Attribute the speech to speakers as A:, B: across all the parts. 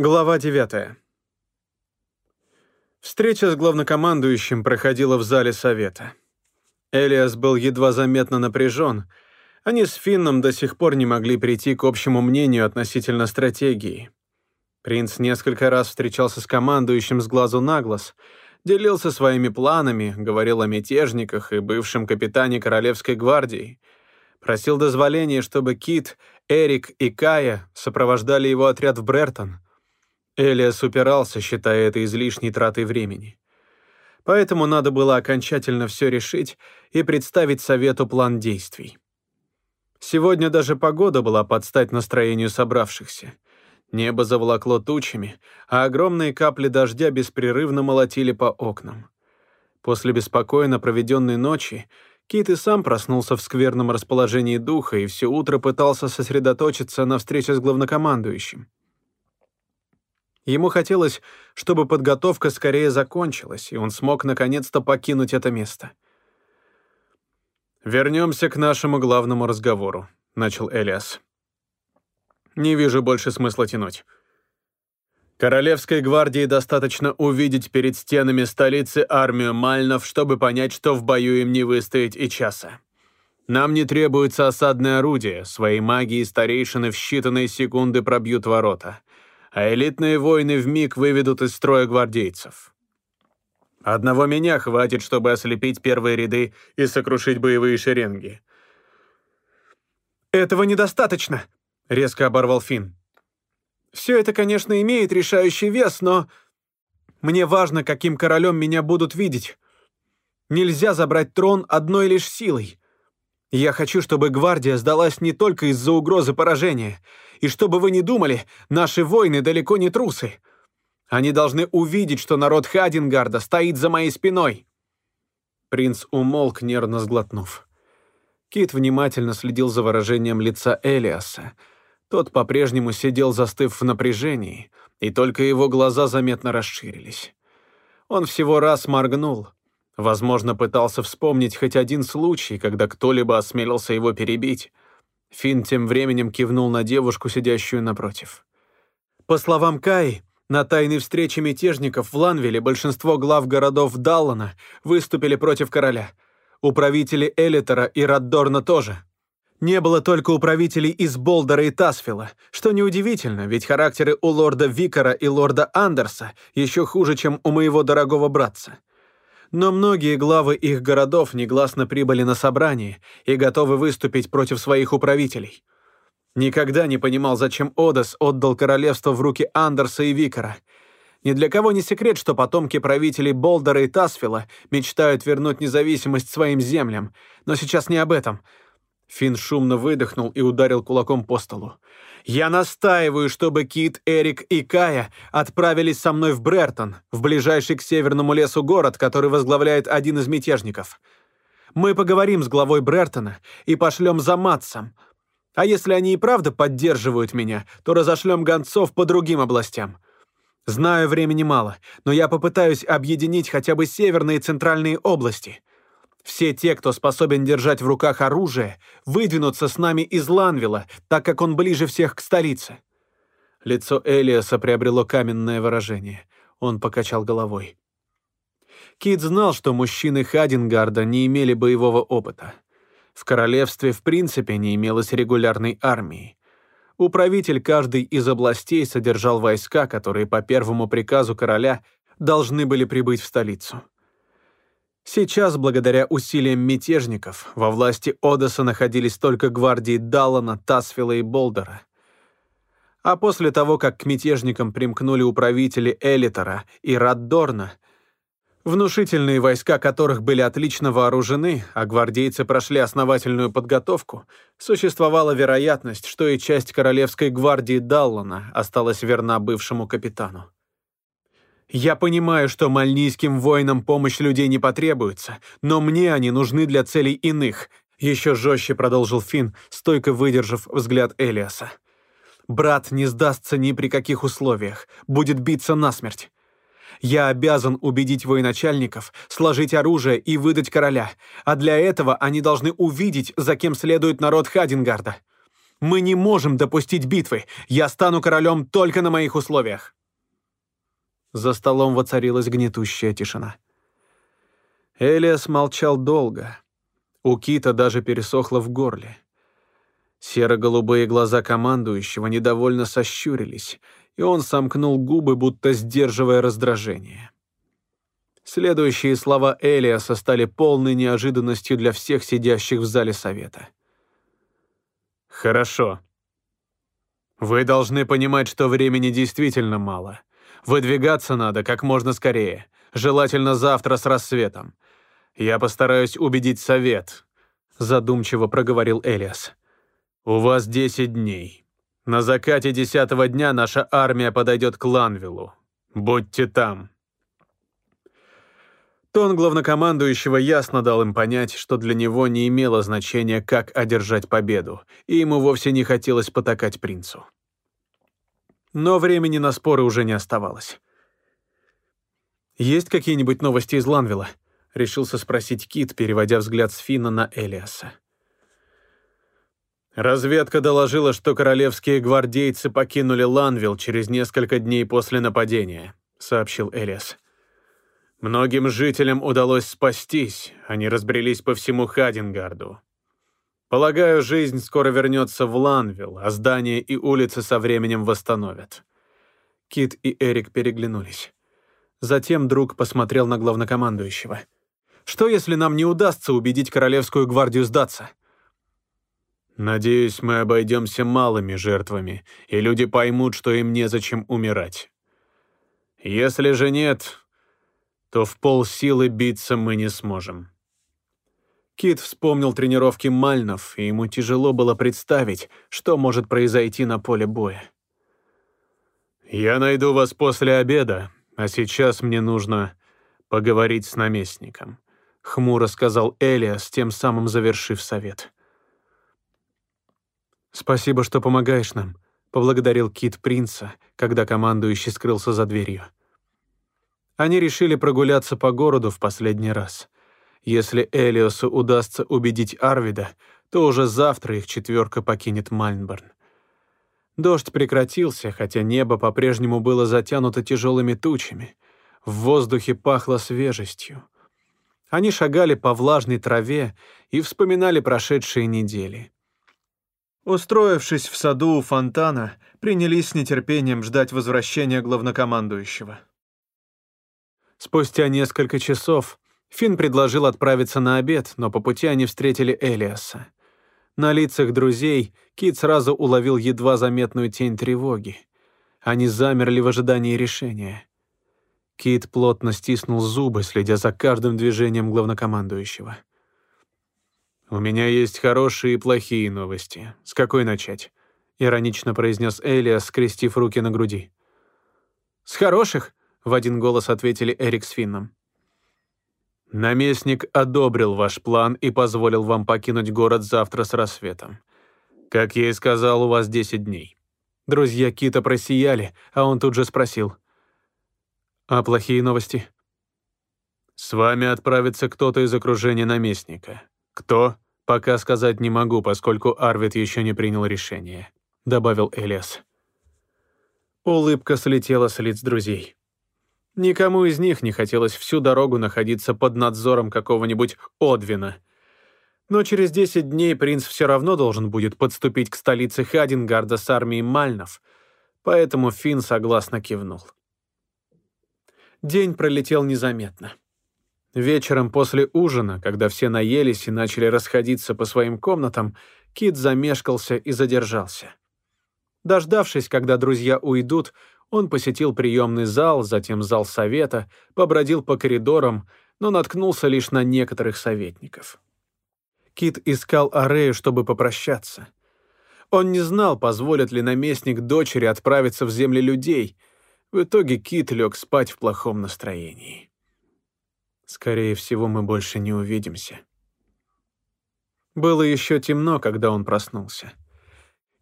A: Глава 9. Встреча с главнокомандующим проходила в зале совета. Элиас был едва заметно напряжен. Они с Финном до сих пор не могли прийти к общему мнению относительно стратегии. Принц несколько раз встречался с командующим с глазу на глаз, делился своими планами, говорил о мятежниках и бывшем капитане Королевской гвардии, просил дозволения, чтобы Кит, Эрик и Кая сопровождали его отряд в Брертон — Элиас упирался, считая это излишней тратой времени. Поэтому надо было окончательно все решить и представить Совету план действий. Сегодня даже погода была под стать настроению собравшихся. Небо заволокло тучами, а огромные капли дождя беспрерывно молотили по окнам. После беспокойно проведенной ночи Кит и сам проснулся в скверном расположении духа и все утро пытался сосредоточиться на встрече с главнокомандующим. Ему хотелось, чтобы подготовка скорее закончилась, и он смог наконец-то покинуть это место. «Вернемся к нашему главному разговору», — начал Элиас. «Не вижу больше смысла тянуть. Королевской гвардии достаточно увидеть перед стенами столицы армию мальнов, чтобы понять, что в бою им не выстоять и часа. Нам не требуется осадное орудие, своей магией старейшины в считанные секунды пробьют ворота а элитные воины вмиг выведут из строя гвардейцев. Одного меня хватит, чтобы ослепить первые ряды и сокрушить боевые шеренги.
B: «Этого недостаточно», — резко оборвал Финн. «Все это, конечно, имеет решающий вес, но мне важно, каким королем меня будут видеть. Нельзя забрать трон одной лишь силой. Я хочу, чтобы гвардия сдалась не только из-за угрозы поражения — и чтобы вы не думали, наши воины далеко не трусы. Они должны увидеть, что народ Хадингарда стоит за моей спиной». Принц умолк, нервно сглотнув. Кит внимательно следил за выражением лица Элиаса. Тот по-прежнему сидел, застыв в напряжении, и только его глаза заметно расширились. Он всего раз моргнул. Возможно, пытался вспомнить хоть один случай, когда кто-либо осмелился его перебить. Финн тем временем кивнул на девушку, сидящую напротив. По словам Кай, на тайной встрече мятежников в Ланвиле большинство глав городов Даллана выступили против короля. Управители Элитера и Раддорна тоже. Не было только управителей из Болдера и Тасфила, что неудивительно, ведь характеры у лорда Викара и лорда Андерса еще хуже, чем у моего дорогого братца но многие главы их городов негласно прибыли на собрание и готовы выступить против своих управителей. Никогда не понимал, зачем Одес отдал королевство в руки Андерса и Викара. Ни для кого не секрет, что потомки правителей Болдера и Тасфила мечтают вернуть независимость своим землям, но сейчас не об этом. Финн шумно выдохнул и ударил кулаком по столу. Я настаиваю, чтобы Кит, Эрик и Кая отправились со мной в Брертон, в ближайший к северному лесу город, который возглавляет один из мятежников. Мы поговорим с главой Брертона и пошлем за Матсом. А если они и правда поддерживают меня, то разошлем гонцов по другим областям. Знаю, времени мало, но я попытаюсь объединить хотя бы северные и центральные области. Все те, кто способен держать в руках оружие, выдвинутся с нами из Ланвила, так как он ближе всех к столице». Лицо Элиаса приобрело каменное выражение. Он покачал головой. Кит знал, что мужчины Хадингарда не имели боевого опыта. В королевстве в принципе не имелось регулярной армии. Управитель каждой из областей содержал войска, которые по первому приказу короля должны были прибыть в столицу. Сейчас, благодаря усилиям мятежников, во власти Одесса находились только гвардии Даллана, Тасфила и Болдера. А после того, как к мятежникам примкнули управители Элитора и Раддорна, внушительные войска которых были отлично вооружены, а гвардейцы прошли основательную подготовку, существовала вероятность, что и часть королевской гвардии Даллана осталась верна бывшему капитану. Я понимаю, что мальнийским воинам помощь людей не потребуется, но мне они нужны для целей иных. Еще жестче продолжил Финн, стойко выдержав взгляд Элиаса. Брат не сдастся ни при каких условиях, будет биться насмерть. Я обязан убедить военачальников сложить оружие и выдать короля, а для этого они должны увидеть, за кем следует народ Хадингарда. Мы не можем допустить битвы. Я стану королем только на моих условиях. За столом воцарилась гнетущая тишина. Элиас молчал долго. У Кита даже пересохло в горле. Серо-голубые глаза командующего недовольно сощурились, и он сомкнул губы, будто сдерживая раздражение. Следующие слова Элиаса стали полной неожиданностью для всех сидящих в зале совета. «Хорошо. Вы должны понимать, что времени действительно мало. Выдвигаться надо как можно скорее, желательно завтра с рассветом. Я постараюсь убедить совет», — задумчиво проговорил Элиас. «У вас десять дней. На закате десятого дня наша армия подойдет к Ланвиллу. Будьте там». Тон главнокомандующего ясно дал им понять, что для него не имело значения, как одержать победу, и ему вовсе не хотелось потакать принцу. Но времени на споры уже не оставалось. «Есть какие-нибудь новости из Ланвилла?» — решился спросить Кит, переводя взгляд с Фина на Элиаса. Разведка доложила, что королевские гвардейцы покинули Ланвилл через несколько дней после нападения, сообщил Элиас. Многим жителям удалось спастись, они разбрелись по всему Хадингарду. Полагаю, жизнь скоро вернется в Ланвилл, а здания и улицы со временем восстановят. Кит и Эрик переглянулись. Затем друг посмотрел на главнокомандующего. «Что, если нам не удастся убедить Королевскую гвардию сдаться?» «Надеюсь, мы обойдемся малыми жертвами, и люди поймут, что им незачем умирать. Если же нет, то в полсилы биться мы не сможем». Кит вспомнил тренировки Мальнов, и ему тяжело было представить, что может произойти на поле боя. «Я найду вас после обеда, а сейчас мне нужно поговорить с наместником», — хмуро сказал Элиас, тем самым завершив совет. «Спасибо, что помогаешь нам», — поблагодарил Кит принца, когда командующий скрылся за дверью. Они решили прогуляться по городу в последний раз. Если Элиосу удастся убедить Арвида, то уже завтра их четверка покинет Мальнборн. Дождь прекратился, хотя небо по-прежнему было затянуто тяжелыми тучами. В воздухе пахло свежестью. Они шагали по влажной траве и вспоминали прошедшие недели. Устроившись в саду у фонтана, принялись с нетерпением ждать возвращения главнокомандующего. Спустя несколько часов Финн предложил отправиться на обед, но по пути они встретили Элиаса. На лицах друзей Кит сразу уловил едва заметную тень тревоги. Они замерли в ожидании решения. Кит плотно стиснул зубы, следя за каждым движением главнокомандующего. «У меня есть хорошие и плохие новости. С какой начать?» — иронично произнес Элиас, скрестив руки на груди. «С хороших?» в один голос ответили Эрик с Финном. Наместник одобрил ваш план и позволил вам покинуть город завтра с рассветом. Как я и сказал, у вас 10 дней. Друзья Кита просияли, а он тут же спросил. «А плохие новости?» «С вами отправится кто-то из окружения наместника. Кто? Пока сказать не могу, поскольку Арвид еще не принял решение», — добавил Элиас. Улыбка слетела с лиц друзей. Никому из них не хотелось всю дорогу находиться под надзором какого-нибудь Одвина. Но через 10 дней принц все равно должен будет подступить к столице Хадингарда с армией Мальнов, поэтому Финн согласно кивнул. День пролетел незаметно. Вечером после ужина, когда все наелись и начали расходиться по своим комнатам, Кит замешкался и задержался. Дождавшись, когда друзья уйдут, он посетил приемный зал, затем зал совета, побродил по коридорам, но наткнулся лишь на некоторых советников. Кит искал Арею, чтобы попрощаться. Он не знал, позволит ли наместник дочери отправиться в земли людей. В итоге Кит лег спать в плохом настроении. Скорее всего, мы больше не увидимся. Было еще темно, когда он проснулся.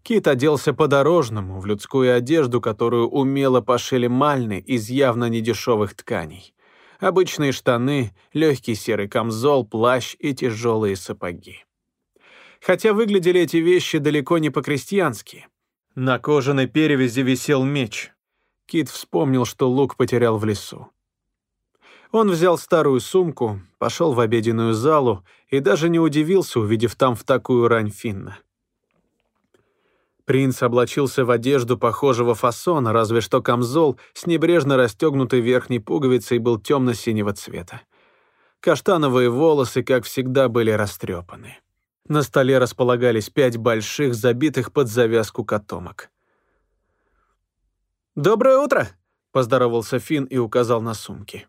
B: Кит оделся по-дорожному, в людскую одежду, которую умело пошили мальны из явно недешевых тканей. Обычные штаны, легкий серый камзол, плащ и тяжелые сапоги.
A: хотя выглядели эти вещи далеко не по-крестьянски. На кожаной перевязи висел меч. Кит вспомнил, что лук потерял в лесу. Он взял старую сумку, пошел в обеденную залу и даже не удивился, увидев там в такую рань Финна. Принц облачился в одежду похожего фасона, разве что камзол с небрежно расстегнутой верхней пуговицей был темно-синего цвета. Каштановые волосы, как всегда, были растрепаны. На столе располагались пять больших, забитых под завязку котомок. «Доброе утро!» — поздоровался Финн и указал на сумки.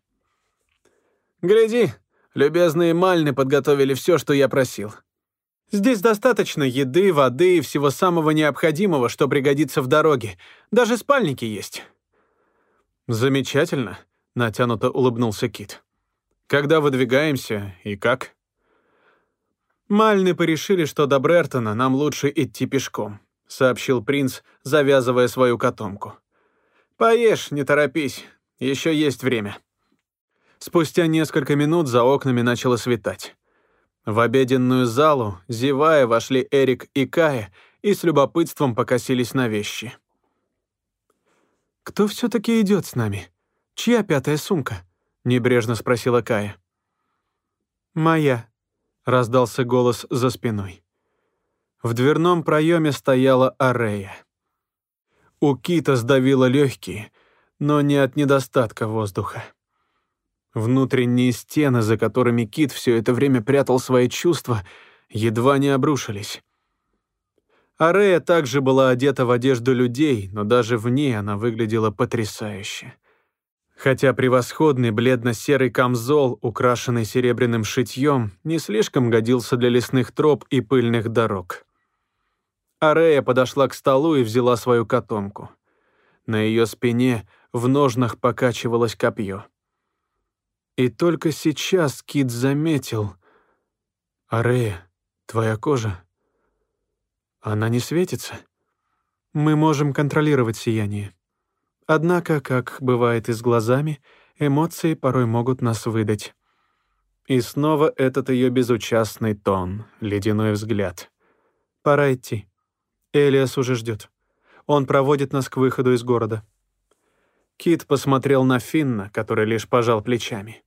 A: «Гляди, любезные мальны подготовили все, что я просил. Здесь достаточно еды, воды и всего самого необходимого, что пригодится в дороге. Даже спальники есть». «Замечательно», — натянуто улыбнулся Кит. «Когда выдвигаемся и как?» «Мальны порешили, что до Брертона нам лучше идти пешком», — сообщил принц, завязывая свою котомку. «Поешь, не торопись, еще есть время». Спустя несколько минут за окнами начало светать. В обеденную залу, зевая, вошли Эрик и Кая и с любопытством покосились на вещи. «Кто все-таки идет с нами? Чья пятая сумка?» — небрежно спросила Кая. «Моя», раздался голос за спиной. В дверном проеме стояла Арея. У Кита сдавило легкие, но не от недостатка воздуха. Внутренние стены, за которыми Кит все это время прятал свои чувства, едва не обрушились. Арея также была одета в одежду людей, но даже в ней она выглядела потрясающе хотя превосходный бледно-серый камзол, украшенный серебряным шитьем, не слишком годился для лесных троп и пыльных дорог. Арея подошла к столу и взяла свою котомку. На ее спине в ножнах покачивалось копье. И только сейчас Кит заметил. «Арея, твоя кожа, она не светится. Мы можем контролировать сияние. Однако, как бывает и с глазами, эмоции порой могут нас выдать. И снова этот ее безучастный тон, ледяной взгляд. Пора идти. Элиас уже ждет. Он проводит нас к выходу из города. Кит посмотрел на Финна, который лишь пожал плечами.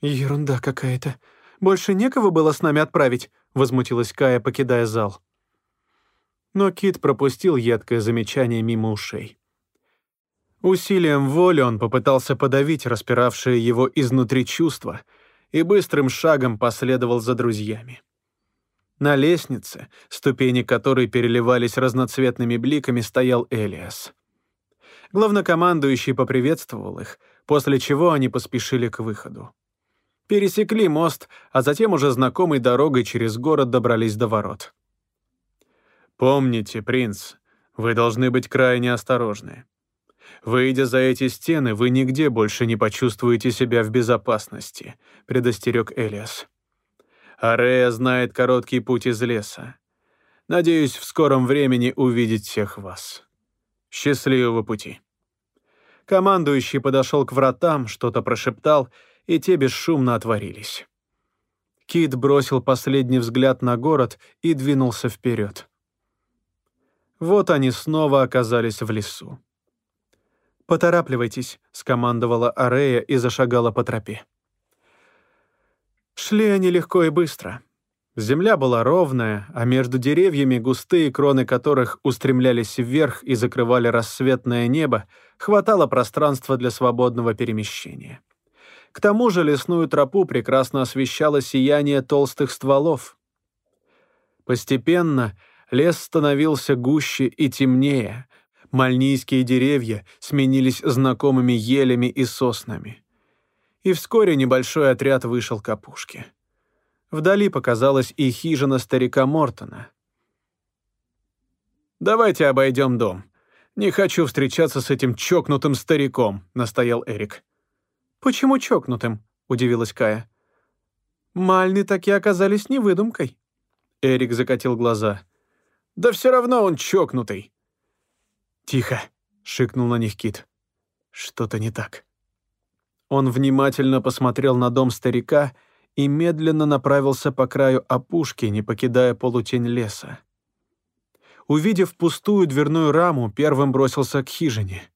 A: «Ерунда какая-то. Больше некого было с нами отправить», — возмутилась Кая, покидая зал. Но Кит пропустил едкое замечание мимо ушей. Усилием воли он попытался подавить распиравшее его изнутри чувства и быстрым шагом последовал за друзьями. На лестнице, ступени которой переливались разноцветными бликами, стоял Элиас. Главнокомандующий поприветствовал их, после чего они поспешили к выходу. Пересекли мост, а затем уже знакомой дорогой через город добрались до ворот. «Помните, принц, вы должны быть крайне осторожны. Выйдя за эти стены, вы нигде больше не почувствуете себя в безопасности», — предостерег Элиас. «Арея знает короткий путь из леса. Надеюсь, в скором времени увидеть всех вас. Счастливого пути». Командующий подошел к вратам, что-то прошептал, и те бесшумно отворились. Кит бросил последний взгляд на город и двинулся вперед. Вот они снова оказались в лесу. «Поторапливайтесь», — скомандовала Арея и зашагала по тропе. Шли они легко и быстро. Земля была ровная, а между деревьями, густые кроны которых устремлялись вверх и закрывали рассветное небо, хватало пространства для свободного перемещения. К тому же лесную тропу прекрасно освещало сияние толстых стволов. Постепенно лес становился гуще и темнее, Мальнийские деревья сменились знакомыми елями и соснами. И вскоре небольшой отряд вышел к опушке. Вдали показалась и хижина старика Мортона. «Давайте обойдем дом. Не хочу встречаться с этим чокнутым стариком», — настоял Эрик. «Почему чокнутым?» — удивилась Кая. «Мальны таки оказались не выдумкой». Эрик закатил глаза. «Да все равно он чокнутый. «Тихо!» — шикнул на них Кит. «Что-то не так». Он внимательно посмотрел на дом старика, и медленно направился по краю опушки, не покидая полутень леса. Увидев пустую дверную раму, первым бросился к хижине.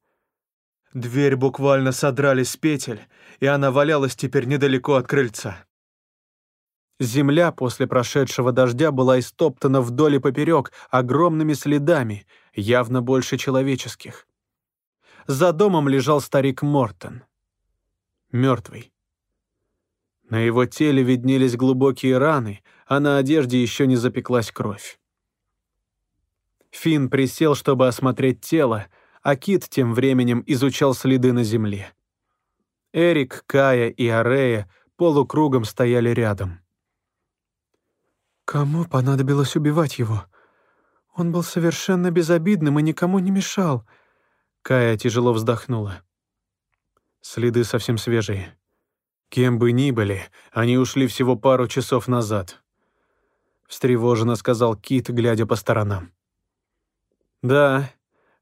A: Дверь буквально содрали с петель, и она валялась теперь недалеко от крыльца. Земля после прошедшего дождя была истоптана вдоль и поперек огромными следами, явно больше человеческих. За домом лежал старик Мортон. Мертвый. На его теле виднелись глубокие раны, а на одежде еще не запеклась кровь. Финн присел, чтобы осмотреть тело, а Кит тем временем изучал следы на земле. Эрик, Кая и Арея полукругом стояли рядом.
B: «Кому понадобилось убивать его? Он был совершенно безобидным и никому не мешал».
A: Кая тяжело вздохнула. Следы совсем свежие. Кем бы ни были, они ушли всего пару часов назад. Встревоженно сказал Кит, глядя по сторонам. «Да,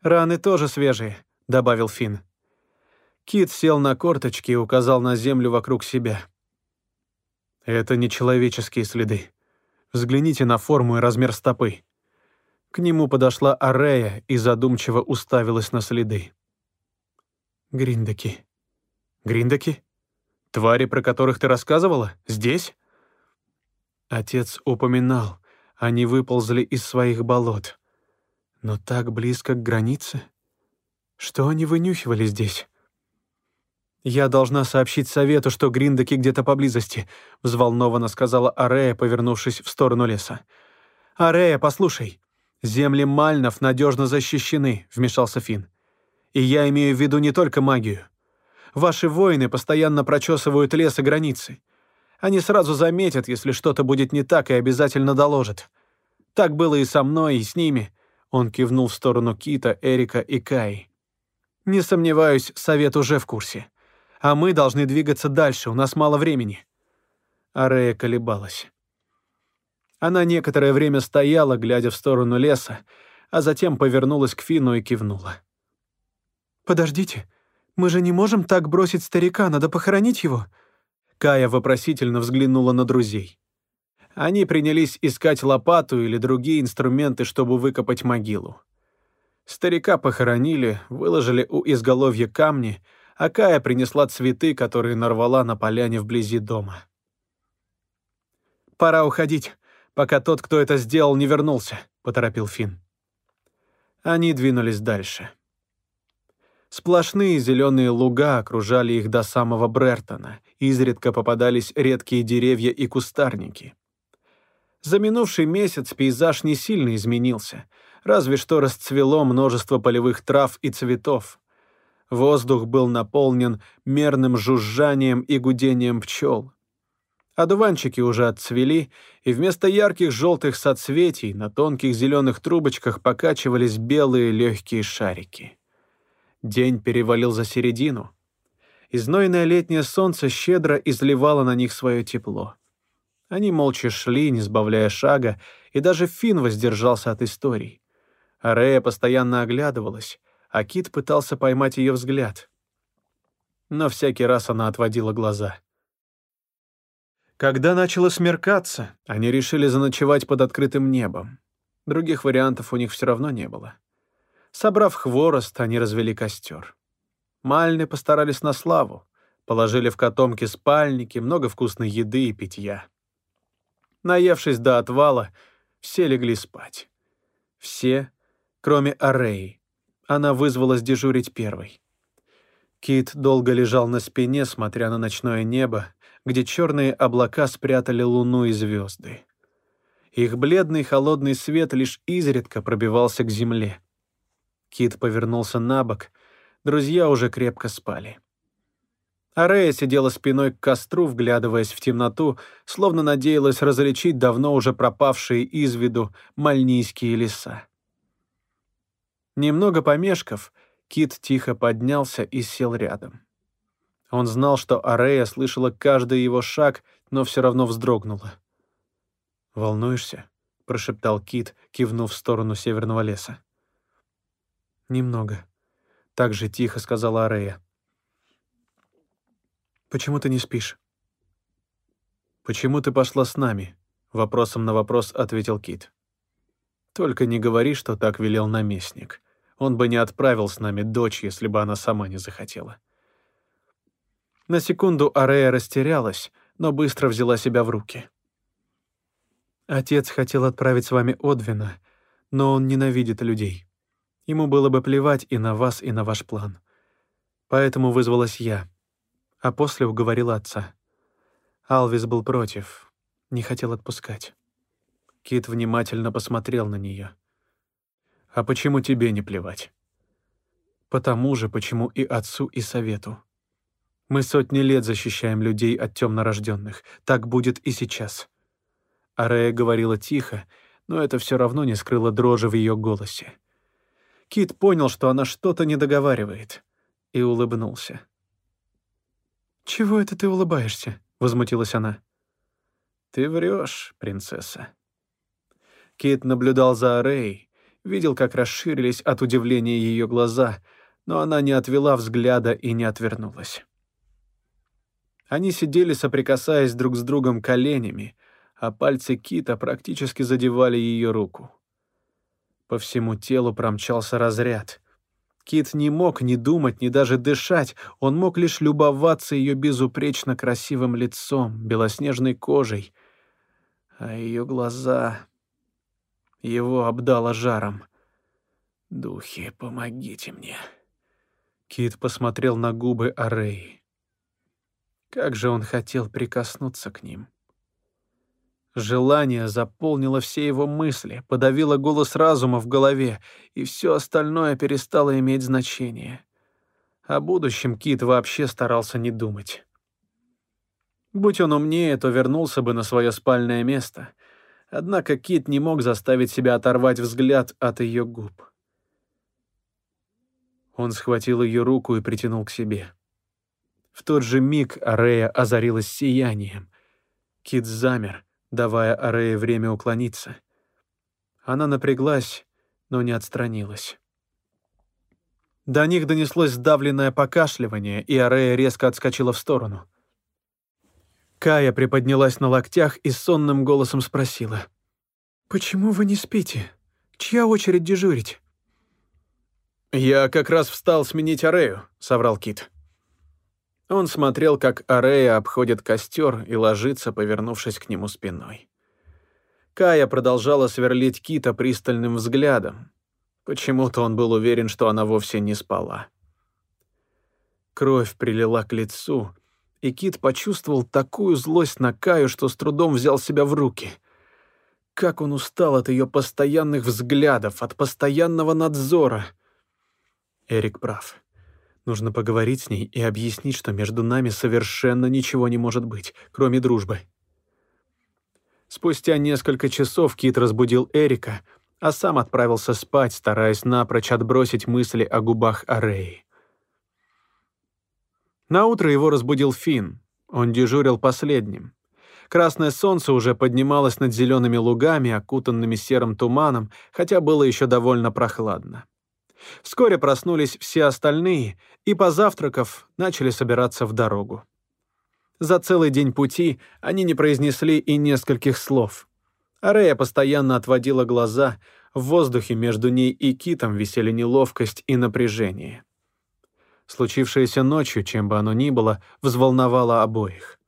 A: раны тоже свежие», — добавил Финн. Кит сел на корточки и указал на землю вокруг себя. «Это не человеческие следы. Взгляните на форму и размер стопы». К нему подошла Арея и задумчиво уставилась на следы.
B: «Гриндаки».
A: «Гриндаки?» Твари, про которых ты рассказывала, здесь?» Отец упоминал, они выползли из своих болот. Но так близко к границе? Что они вынюхивали здесь? «Я должна сообщить совету, что гриндаки где-то поблизости», — взволнованно сказала Арея, повернувшись в сторону леса. «Арея, послушай, земли Мальнов надежно защищены», — вмешался Финн. «И я имею в виду не только магию. Ваши воины постоянно прочесывают лес и границы. Они сразу заметят, если что-то будет не так, и обязательно доложат. Так было и со мной, и с ними». Он кивнул в сторону Кита, Эрика и Каи. «Не сомневаюсь, совет уже в курсе. А мы должны двигаться дальше, у нас мало времени». Арея колебалась. Она некоторое время стояла, глядя в сторону леса, а затем повернулась к Фину и кивнула.
B: «Подождите, мы же не можем так бросить старика, надо похоронить его».
A: Кая вопросительно взглянула на друзей. Они принялись искать лопату или другие инструменты, чтобы выкопать могилу. Старика похоронили, выложили у изголовья камни, а Кая принесла цветы, которые нарвала на поляне вблизи дома. «Пора уходить, пока тот, кто это сделал, не вернулся», — поторопил Финн. Они двинулись дальше. Сплошные зеленые луга окружали их до самого Брертона, изредка попадались редкие деревья и кустарники. За минувший месяц пейзаж не сильно изменился, разве что расцвело множество полевых трав и цветов. Воздух был наполнен мерным жужжанием и гудением пчел. Одуванчики уже отцвели, и вместо ярких желтых соцветий на тонких зеленых трубочках покачивались белые легкие шарики. День перевалил за середину. и знойное летнее солнце щедро изливало на них свое тепло. Они молча шли, не сбавляя шага, и даже Финн воздержался от историй. Арея постоянно оглядывалась, а Кит пытался поймать ее взгляд. Но всякий раз она отводила глаза. Когда начало смеркаться, они решили заночевать под открытым небом. Других вариантов у них все равно не было. Собрав хворост, они развели костер. Мальны постарались на славу. Положили в котомки спальники, много вкусной еды и питья. Наевшись до отвала, все легли спать. Все, кроме Ареи. Она вызвалась дежурить первой. Кит долго лежал на спине, смотря на ночное небо, где черные облака спрятали луну и звезды. Их бледный холодный свет лишь изредка пробивался к земле. Кит повернулся на бок. Друзья уже крепко спали. Арея сидела спиной к костру, вглядываясь в темноту, словно надеялась различить давно уже пропавшие из виду мальнийские леса. Немного помешков, Кит тихо поднялся и сел рядом. Он знал, что Арея слышала каждый его шаг, но все равно вздрогнула. «Волнуешься?» — прошептал Кит, кивнув в сторону северного леса. «Немного», — так же тихо сказала Арея. «Почему ты не спишь?» «Почему ты пошла с нами?» — вопросом на вопрос ответил Кит. «Только не говори, что так велел наместник. Он бы не отправил с нами дочь, если бы она сама не захотела». На секунду Арея растерялась, но быстро взяла себя в руки. «Отец хотел отправить с вами Одвина, но он ненавидит людей. Ему было бы плевать и на вас, и на ваш план. Поэтому вызвалась я, а после уговорила отца. Алвис был против, не хотел отпускать. Кит внимательно посмотрел на нее. «А почему тебе не плевать?» «Потому же, почему и отцу, и совету. Мы сотни лет защищаем людей от темнорожденных. Так будет и сейчас». Арея говорила тихо, но это все равно не скрыло дрожи в ее голосе. Кит понял, что она что-то не договаривает, и улыбнулся. «Чего это ты улыбаешься?» — возмутилась она. «Ты врешь, принцесса». Кит наблюдал за Арей, видел, как расширились от удивления ее глаза, но она не отвела взгляда и не отвернулась. Они сидели, соприкасаясь друг с другом коленями, а пальцы Кита практически задевали ее руку. По всему телу промчался разряд. Кит не мог ни думать, ни даже дышать, он мог лишь любоваться ее безупречно красивым лицом, белоснежной кожей. А ее глаза... Его обдало жаром. «Духи, помогите мне». Кит посмотрел на губы Ареи. Как же он хотел прикоснуться к ним. Желание заполнило все его мысли, подавило голос разума в голове, и все остальное перестало иметь значение. О будущем Кит вообще старался не думать. Будь он умнее, то вернулся бы на свое спальное место. Однако Кит не мог заставить себя оторвать взгляд от ее губ. Он схватил ее руку и притянул к себе. В тот же миг Арея озарилась сиянием. Кит замер — давая Арее время уклониться. Она напряглась, но не отстранилась. До них донеслось сдавленное покашливание, и Арея резко отскочила в сторону. Кая приподнялась на локтях и сонным голосом спросила. «Почему вы не спите? Чья очередь дежурить?» «Я как раз встал сменить Арею», — соврал Кит. Он смотрел, как Арея обходит костер и ложится, повернувшись к нему спиной. Кая продолжала сверлить Кита пристальным взглядом. Почему-то он был уверен, что она вовсе не спала. Кровь прилила к лицу, и Кит почувствовал такую злость на Каю, что с трудом взял себя в руки. Как он устал от ее постоянных взглядов, от постоянного надзора. Эрик прав. Нужно поговорить с ней и объяснить, что между нами совершенно ничего не может быть, кроме дружбы. Спустя несколько часов Кит разбудил Эрика, а сам отправился спать, стараясь напрочь отбросить мысли о губах Ареи. Наутро его разбудил Финн. Он дежурил последним. Красное солнце уже поднималось над зелеными лугами, окутанными серым туманом, хотя было еще довольно прохладно. Вскоре проснулись все остальные и, позавтракав, начали собираться в дорогу. За целый день пути они не произнесли и нескольких слов. Арея постоянно отводила глаза, в воздухе между ней и Китом висели неловкость и напряжение. Случившееся ночью, чем бы оно ни было, взволновало обоих.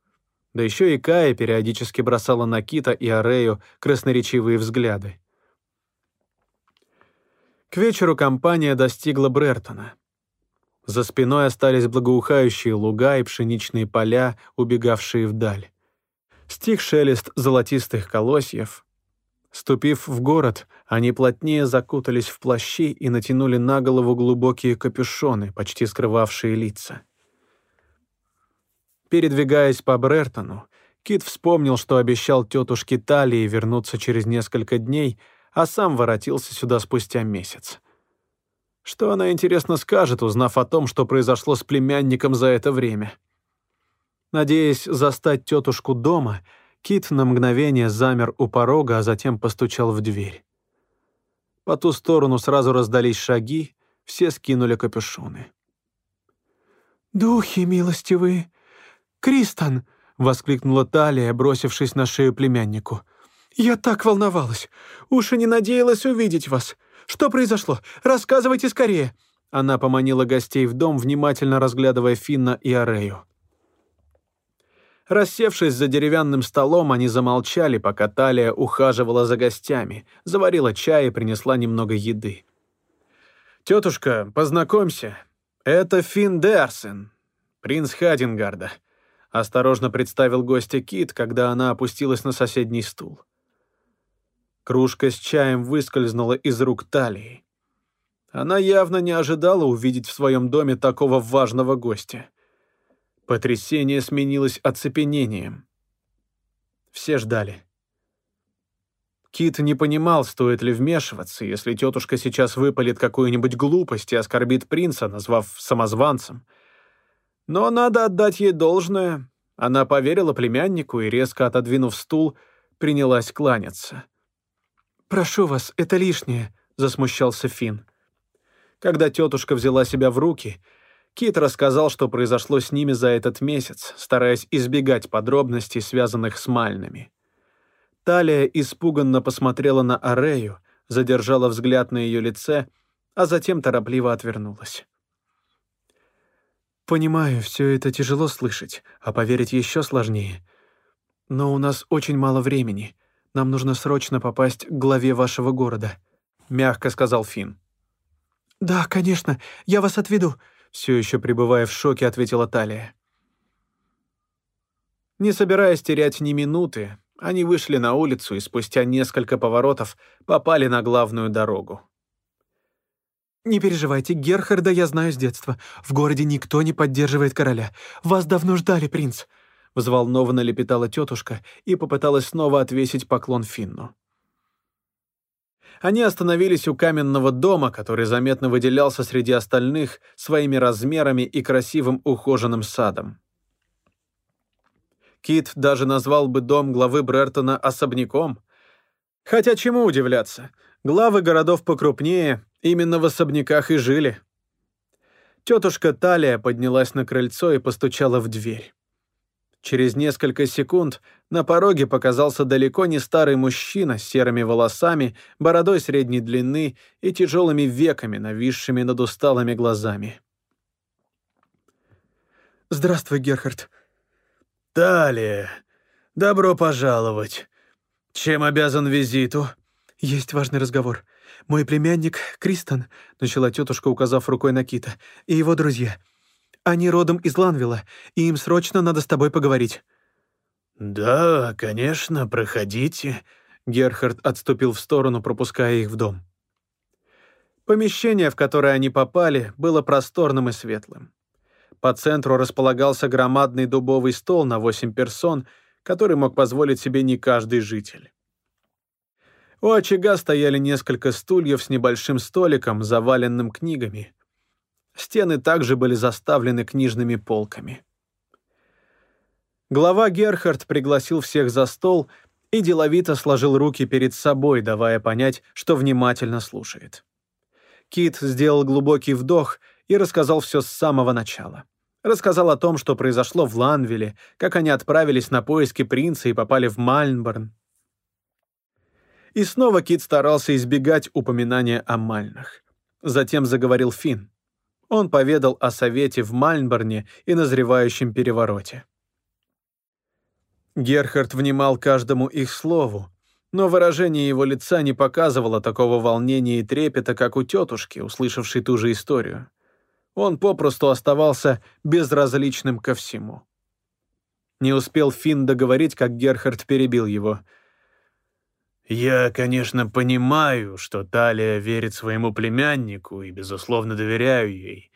A: Да еще и Кая периодически бросала на Кита и Арею красноречивые взгляды. К вечеру компания достигла Брертона. За спиной остались благоухающие луга и пшеничные поля, убегавшие вдаль. Стих шелест золотистых колосьев. Ступив в город, они плотнее закутались в плащи и натянули на голову глубокие капюшоны, почти скрывавшие лица. Передвигаясь по Брертону, Кит вспомнил, что обещал тетушке Талии вернуться через несколько дней — а сам воротился сюда спустя месяц. Что она, интересно, скажет, узнав о том, что произошло с племянником за это время? Надеясь застать тетушку дома, Кит на мгновение замер у порога, а затем постучал в дверь. По ту сторону сразу раздались шаги, все скинули капюшоны. «Духи милостивые! Кристан, —
B: воскликнула Талия, бросившись на шею племяннику. «Я так волновалась! Уж и не надеялась увидеть вас! Что произошло? Рассказывайте скорее!» Она поманила гостей в дом, внимательно разглядывая Финна и Арею. Рассевшись за деревянным столом, они замолчали, пока Талия ухаживала за гостями, заварила чай и принесла немного еды. «Тетушка, познакомься, это Финн Дерсен, принц Хадингарда», осторожно представил гостя Кит, когда она опустилась на соседний стул. Кружка с чаем выскользнула из рук Талии. Она явно не ожидала увидеть в своем доме такого важного гостя. Потрясение сменилось оцепенением. Все ждали. Кит не понимал, стоит ли вмешиваться, если тетушка сейчас выпалит какую-нибудь глупость и оскорбит принца, назвав самозванцем. Но надо отдать ей должное. Она поверила племяннику и, резко отодвинув стул, принялась кланяться. «Прошу вас, это лишнее», — засмущался Финн. Когда тетушка взяла себя в руки, Кит рассказал, что произошло с ними за этот месяц, стараясь избегать подробностей, связанных с Мальными. Талия испуганно посмотрела на Арею, задержала взгляд на ее лице, а затем торопливо отвернулась. «Понимаю, все это тяжело слышать, а поверить еще сложнее. Но у нас очень мало времени. Нам нужно срочно попасть к главе вашего города», — мягко сказал Финн. «Да, конечно, я вас отведу», — все еще пребывая в шоке, ответила Талия. Не собираясь терять ни минуты, они вышли на улицу и спустя несколько поворотов попали на главную дорогу. «Не переживайте, Герхарда я знаю с детства. В городе никто не поддерживает короля. Вас давно ждали, принц!» Взволнованно лепетала тетушка и попыталась снова отвесить поклон Финну. Они остановились у каменного дома, который заметно выделялся среди остальных своими размерами и красивым ухоженным садом. Кит даже назвал бы дом главы Брертона особняком. Хотя чему удивляться, главы городов покрупнее именно в особняках и жили. Тетушка Талия поднялась на крыльцо и постучала в дверь. Через несколько секунд на пороге показался далеко не старый мужчина с серыми волосами, бородой средней длины и тяжелыми веками, нависшими над усталыми глазами. «Здравствуй, Герхард».
C: «Талия, добро пожаловать. Чем обязан визиту?»
B: «Есть важный разговор. Мой племянник Кристон», — начала тетушка, указав рукой на Кита, — «и его друзья». Они родом из Ланвилла, и им срочно надо с тобой поговорить».
C: «Да, конечно, проходите».
B: Герхард отступил в сторону, пропуская их в дом. Помещение, в которое они попали, было просторным и светлым. По центру располагался громадный дубовый стол на восемь персон, который мог позволить себе не каждый житель. У очага стояли несколько стульев с небольшим столиком, заваленным книгами. Стены также были заставлены книжными полками. Глава Герхард пригласил всех за стол и деловито сложил руки перед собой, давая понять, что внимательно слушает. Кит сделал глубокий вдох и рассказал все с самого начала. Рассказал о том, что произошло в Ланвилле, как они отправились на поиски принца и попали в Мальнборн. И снова Кит старался избегать упоминания о Мальнах. Затем заговорил Финн. Он поведал о совете в Мальнборне и назревающем перевороте. Герхард внимал каждому их слову, но выражение его лица не показывало такого волнения и трепета, как у тетушки, услышавшей ту же историю. Он попросту оставался безразличным ко всему. Не успел Финн договорить, как Герхард перебил его —
C: я, конечно, понимаю, что Талия верит своему племяннику и, безусловно, доверяю ей.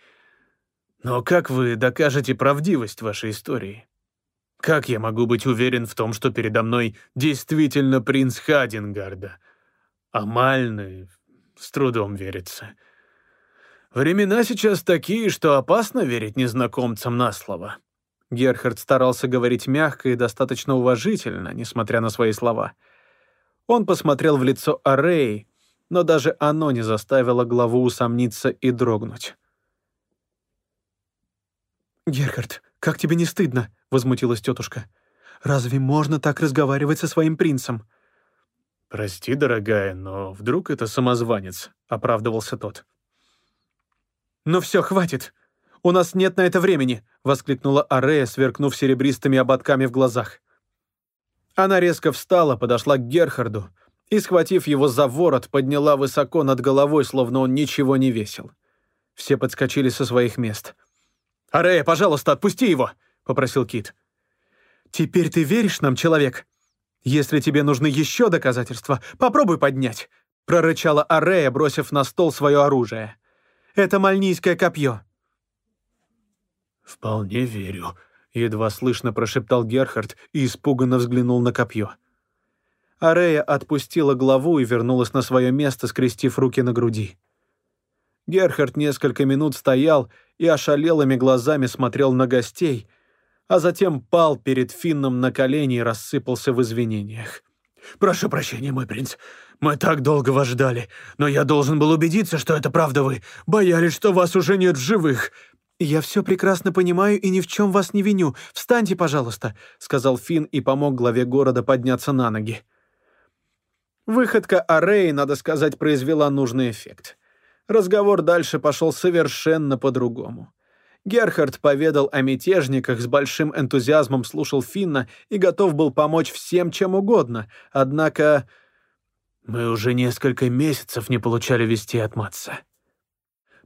C: Но как вы докажете правдивость вашей истории? Как я могу быть уверен в том, что передо мной действительно принц Хадингарда? А Мальны с трудом верится. Времена сейчас такие, что опасно верить незнакомцам на слово.
B: Герхард старался говорить мягко и достаточно уважительно, несмотря на свои слова — он посмотрел в лицо Арей, но даже оно не заставило главу усомниться и дрогнуть. «Герхард, как тебе не стыдно?» — возмутилась тетушка. Разве можно так разговаривать со своим принцем?»
C: «Прости, дорогая, но вдруг это самозванец», — оправдывался тот.
B: «Ну все, хватит. У нас нет на это времени», — воскликнула Арея, сверкнув серебристыми ободками в глазах. Она резко встала, подошла к Герхарду и, схватив его за ворот, подняла высоко над головой, словно он ничего не весил. Все подскочили со своих мест. «Арея, пожалуйста, отпусти его!» — попросил Кит. «Теперь ты веришь нам, человек? Если тебе нужны еще доказательства, попробуй поднять!» — прорычала Арея, бросив на стол свое оружие. «Это мальнийское копье».
C: «Вполне верю», — едва слышно прошептал Герхард и испуганно взглянул на копье.
B: Арея отпустила главу и вернулась на свое место, скрестив руки на груди. Герхард несколько минут стоял и ошалелыми глазами смотрел на гостей, а затем пал перед Финном на колени и рассыпался в извинениях.
C: «Прошу прощения, мой принц. Мы так долго вас ждали, но я должен был убедиться, что это правда вы. Боялись, что вас уже нет в живых».
B: «Я все прекрасно понимаю и ни в чем вас не виню. Встаньте, пожалуйста», — сказал Финн и помог главе города подняться на ноги. Выходка Ареи, надо сказать, произвела нужный эффект. Разговор дальше пошел совершенно по-другому. Герхард поведал о мятежниках, с большим энтузиазмом слушал Финна и готов был помочь всем, чем угодно. Однако...
C: «Мы уже несколько месяцев не получали вести от Матса.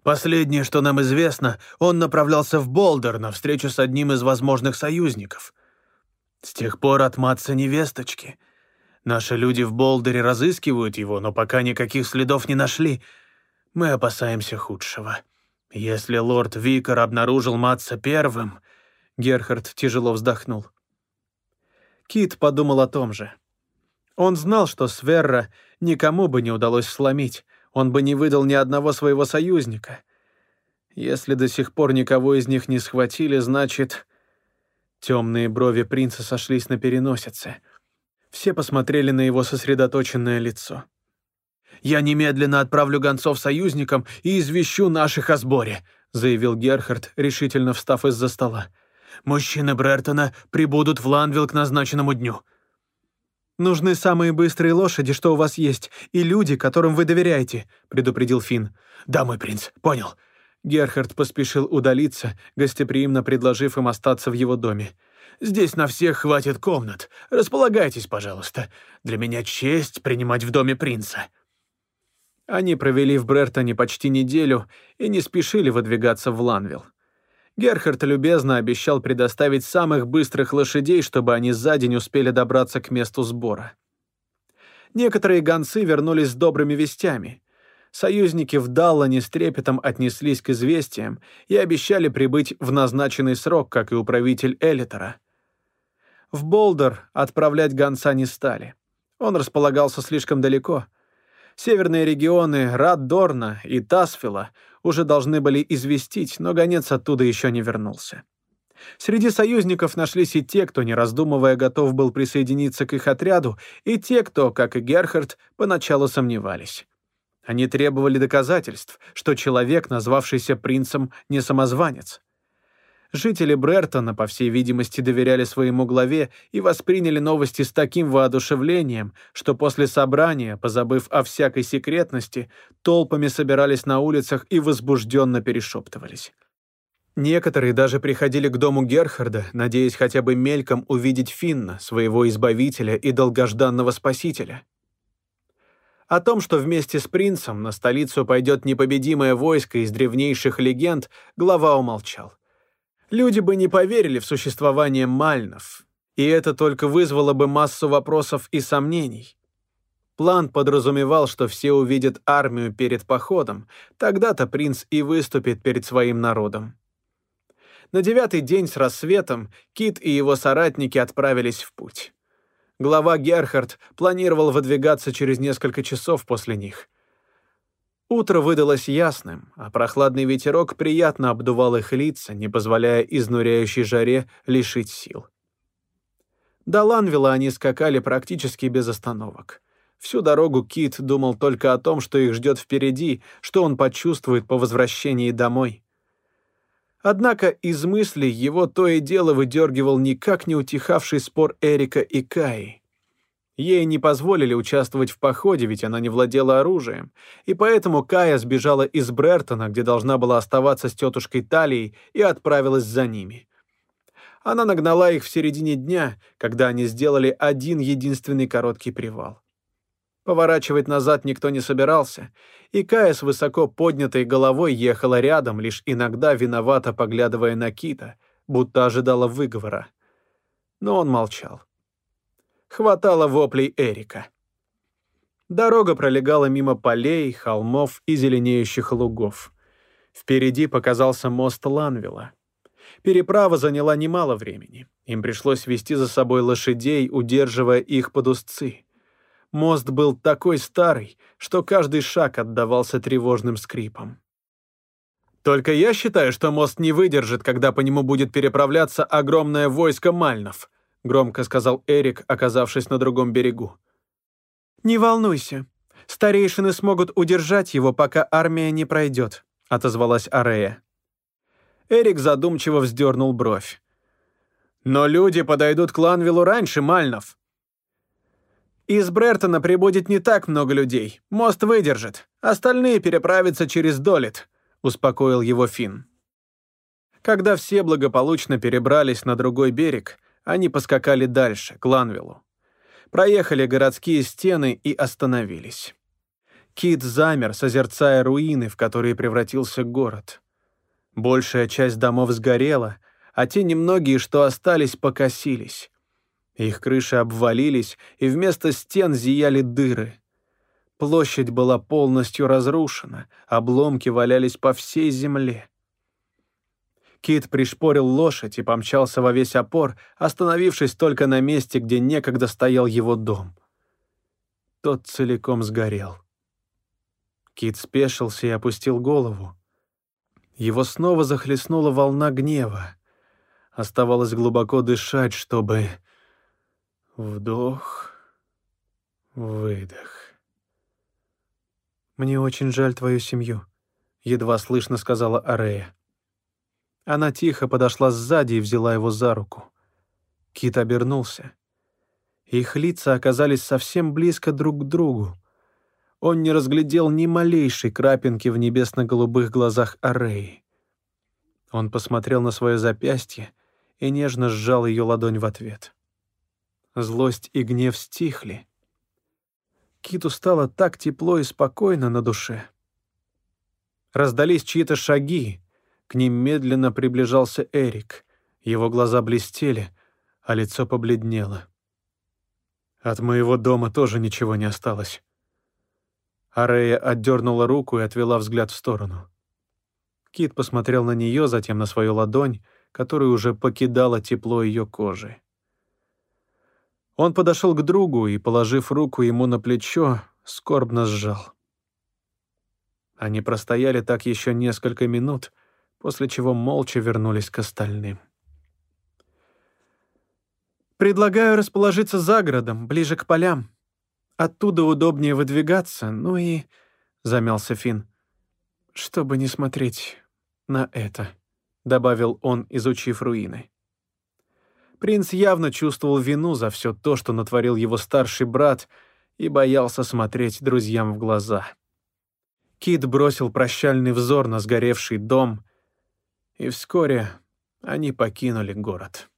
C: Последнее, что нам известно, он направлялся в Болдер на встречу с одним из возможных союзников. С тех пор от Матса невесточки. Наши люди в Болдере разыскивают его, но пока никаких следов не нашли. Мы опасаемся худшего. Если лорд Викар обнаружил Матса первым...
B: Герхард тяжело вздохнул. Кит подумал о том же. Он знал, что Сверра никому бы не удалось сломить, он бы не выдал ни одного своего союзника. Если до сих пор никого из них не схватили, значит... Темные брови принца сошлись на переносице. Все посмотрели на его сосредоточенное лицо.
C: «Я немедленно отправлю гонцов союзникам и извещу наших о сборе», заявил Герхард, решительно встав из-за стола. «Мужчины Брертона прибудут в Ланвилл к назначенному дню.
B: «Нужны самые быстрые лошади, что у вас есть, и люди, которым вы доверяете», — предупредил Финн.
C: «Да, мой принц, понял».
B: Герхард поспешил удалиться, гостеприимно предложив им остаться в его доме.
C: «Здесь на всех хватит комнат. Располагайтесь, пожалуйста. Для меня честь принимать в доме принца».
B: Они провели в Брертоне почти неделю и не спешили выдвигаться в Ланвилл. Герхард любезно обещал предоставить самых быстрых лошадей, чтобы они за день успели добраться к месту сбора. Некоторые гонцы вернулись с добрыми вестями. Союзники в Даллане с трепетом отнеслись к известиям и обещали прибыть в назначенный срок, как и управитель Элитера. В Болдер отправлять гонца не стали. Он располагался слишком далеко. Северные регионы Раддорна и Тасфила уже должны были известить, но гонец оттуда еще не вернулся. Среди союзников нашлись и те, кто, не раздумывая, готов был присоединиться к их отряду, и те, кто, как и Герхард, поначалу сомневались. Они требовали доказательств, что человек, назвавшийся принцем, не самозванец. Жители Брертона, по всей видимости, доверяли своему главе и восприняли новости с таким воодушевлением, что после собрания, позабыв о всякой секретности, толпами собирались на улицах и возбужденно перешептывались. Некоторые даже приходили к дому Герхарда, надеясь хотя бы мельком увидеть Финна, своего избавителя и долгожданного спасителя. О том, что вместе с принцем на столицу пойдет непобедимое войско из древнейших легенд, глава умолчал. Люди бы не поверили в существование мальнов, и это только вызвало бы массу вопросов и сомнений. План подразумевал, что все увидят армию перед походом, тогда-то принц и выступит перед своим народом. На девятый день с рассветом Кит и его соратники отправились в путь. Глава Герхард планировал выдвигаться через несколько часов после них. Утро выдалось ясным, а прохладный ветерок приятно обдувал их лица, не позволяя изнуряющей жаре лишить сил. До Ланвилла они скакали практически без остановок. Всю дорогу Кит думал только о том, что их ждет впереди, что он почувствует по возвращении домой.
A: Однако из мыслей его то и дело выдергивал никак не утихавший спор Эрика и Каи. Ей не позволили участвовать в походе, ведь она не владела оружием, и поэтому Кая сбежала из Брертона, где должна была оставаться с тетушкой Талией, и отправилась за ними. Она нагнала их в середине дня, когда они сделали один единственный короткий привал. Поворачивать назад никто не собирался, и Кая с высоко поднятой головой ехала рядом, лишь иногда виновато поглядывая на Кита, будто ожидала выговора. Но он молчал хватало воплей Эрика. Дорога пролегала мимо полей, холмов и зеленеющих лугов. Впереди показался мост Ланвилла. Переправа заняла немало времени. Им пришлось вести за собой лошадей, удерживая их под узцы. Мост был такой старый, что каждый шаг отдавался тревожным скрипом. «Только я считаю, что мост не выдержит, когда по нему будет переправляться огромное войско мальнов», — громко сказал Эрик, оказавшись на другом берегу. «Не волнуйся. Старейшины смогут удержать его, пока армия не пройдет», — отозвалась Арея. Эрик задумчиво вздернул бровь. «Но люди подойдут к Ланвиллу раньше Мальнов». «Из Брертона прибудет не так много людей. Мост выдержит. Остальные переправятся через Долит», — успокоил его Финн. Когда все благополучно перебрались на другой берег, они поскакали дальше, к Ланвиллу. Проехали городские стены и остановились. Кит замер, созерцая руины, в которые превратился город. Большая часть домов сгорела, а те немногие, что остались, покосились. Их крыши обвалились, и вместо стен зияли дыры. Площадь была полностью разрушена, обломки валялись по всей земле. Кит пришпорил лошадь и помчался во весь опор, остановившись только на месте, где некогда стоял его дом. Тот целиком сгорел. Кит спешился и опустил голову. Его снова захлестнула волна гнева. Оставалось глубоко дышать, чтобы... Вдох, выдох. «Мне очень жаль твою семью», — едва слышно сказала Арея. Она тихо подошла сзади и взяла его за руку. Кит обернулся. Их лица оказались совсем близко друг к другу. Он не разглядел ни малейшей крапинки в небесно-голубых глазах Ареи. Он посмотрел на свое запястье и нежно сжал ее ладонь в ответ. Злость и гнев стихли. Киту стало так тепло и спокойно на душе. Раздались чьи-то шаги, к ним медленно приближался Эрик. Его глаза блестели, а лицо побледнело. От моего дома тоже ничего не осталось. Арея отдернула руку и отвела взгляд в сторону. Кит посмотрел на нее, затем на свою ладонь, которая уже покидала тепло ее кожи. Он подошел к другу и, положив руку ему на плечо, скорбно сжал. Они простояли так еще несколько минут — после чего молча вернулись к остальным. «Предлагаю расположиться за городом, ближе к полям. Оттуда удобнее выдвигаться, ну и...» — замялся Финн. «Чтобы не смотреть на это», — добавил он, изучив руины. Принц явно чувствовал вину за все то, что натворил его старший брат, и боялся смотреть друзьям в глаза. Кит бросил прощальный взор на сгоревший дом — и вскоре они покинули город.